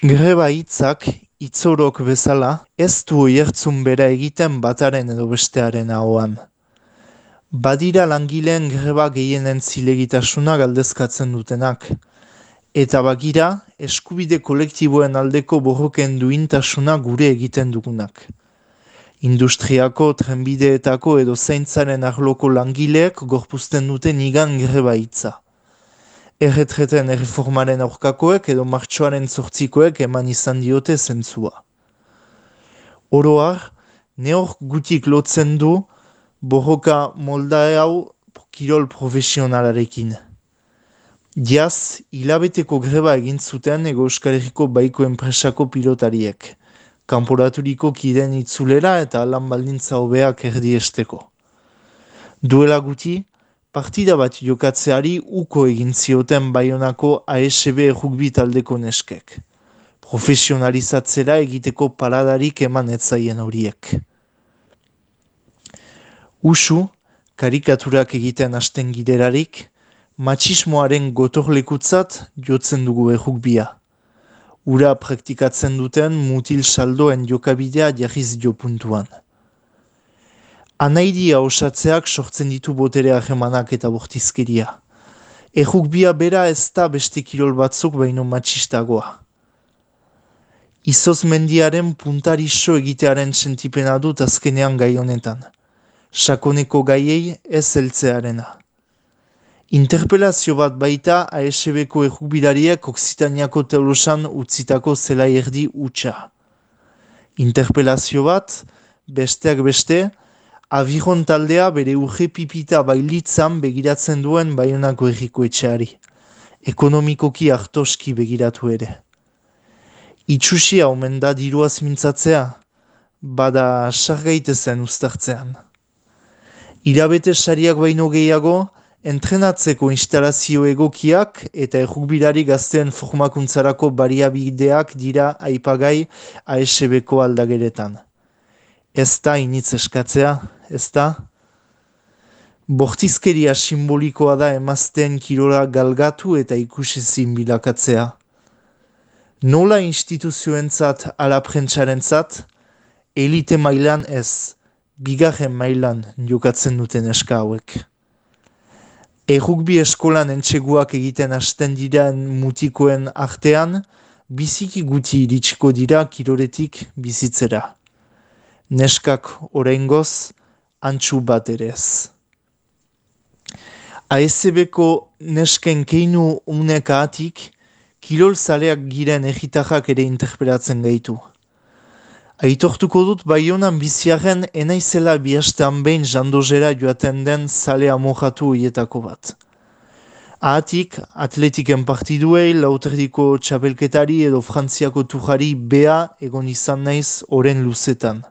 Greba hitzak, itzorok bezala, ez du oiertzun bera egiten bataren edo bestearen ahoan. Badira langileen greba gehienen zilegitasuna galdezkatzen dutenak. Eta bagira, eskubide kolektiboen aldeko borroken duintasuna gure egiten dugunak. Industriako, trenbideetako edo zeintzaren arloko langileek gorpuzten duten igan greba hitza erretreten erreformaren aurkakoek edo martxoaren zortzikoek eman izan diote zentzua. Oroar, neor gutik lotzen du borroka moldae hau kirol profesionalarekin. Diaz, hilabeteko greba egin zuten ego euskalegiko baiko enpresako pilotariek, kanporaturiko kiden itzulera eta lan baldintza hobeak erdiesteko. Duela guti, partida bat jokatzeari uko egin zioten baionako ASB rugbi taldeko neskek. Profesionalizatzera egiteko paradarik eman etzaien horiek. Usu, karikaturak egiten hasten giderarik, matxismoaren gotorlekutzat jotzen dugu errukbia. Ura praktikatzen duten mutil saldoen jokabidea jarriz jo puntuan. Anaidia osatzeak sortzen ditu botere ahemanak eta bortizkeria. Erruk bia bera ez da beste kirol batzuk baino matxistagoa. Izoz mendiaren puntariso egitearen sentipena dut azkenean gai honetan. Sakoneko gaiei ez eltzearena. Interpelazio bat baita ASB-ko errukbidariak Oksitaniako teolosan utzitako zela erdi utxa. Interpelazio bat, besteak beste, Aviron taldea bere urge pipita bailitzan begiratzen duen baionako erriko etxeari. Ekonomikoki hartoski begiratu ere. Itxusia omen da diruaz mintzatzea, bada sargaite zen ustartzean. Irabete sariak baino gehiago, entrenatzeko instalazio egokiak eta errukbirari gazteen formakuntzarako bariabideak dira aipagai ASB-ko aldageretan ez da initz eskatzea, ez da? Bortizkeria simbolikoa da emazten kirola galgatu eta ikusi bilakatzea. Nola instituzioentzat ala prentsaren elite mailan ez, bigarren mailan jokatzen duten eska hauek. Errukbi eskolan entxeguak egiten hasten diren mutikoen artean, biziki guti iritsiko dira kiroretik bizitzera neskak orengoz antxu bat ere ez. ASB-ko nesken keinu uneka kirol zaleak giren egitajak ere interpelatzen gaitu. Aitortuko dut baionan biziaren enaizela bihastean behin jandozera joaten den zalea mojatu hietako bat. Ahatik, atletiken partiduei, lauterdiko txapelketari edo frantziako tujari bea egon izan naiz oren luzetan.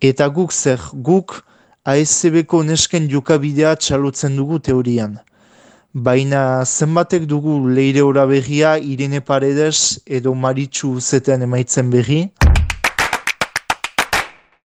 Eta guk zer, guk ASB-ko nesken jokabidea txalotzen dugu teorian. Baina zenbatek dugu leire ora berria Irene Paredes edo Maritxu zeten emaitzen berri.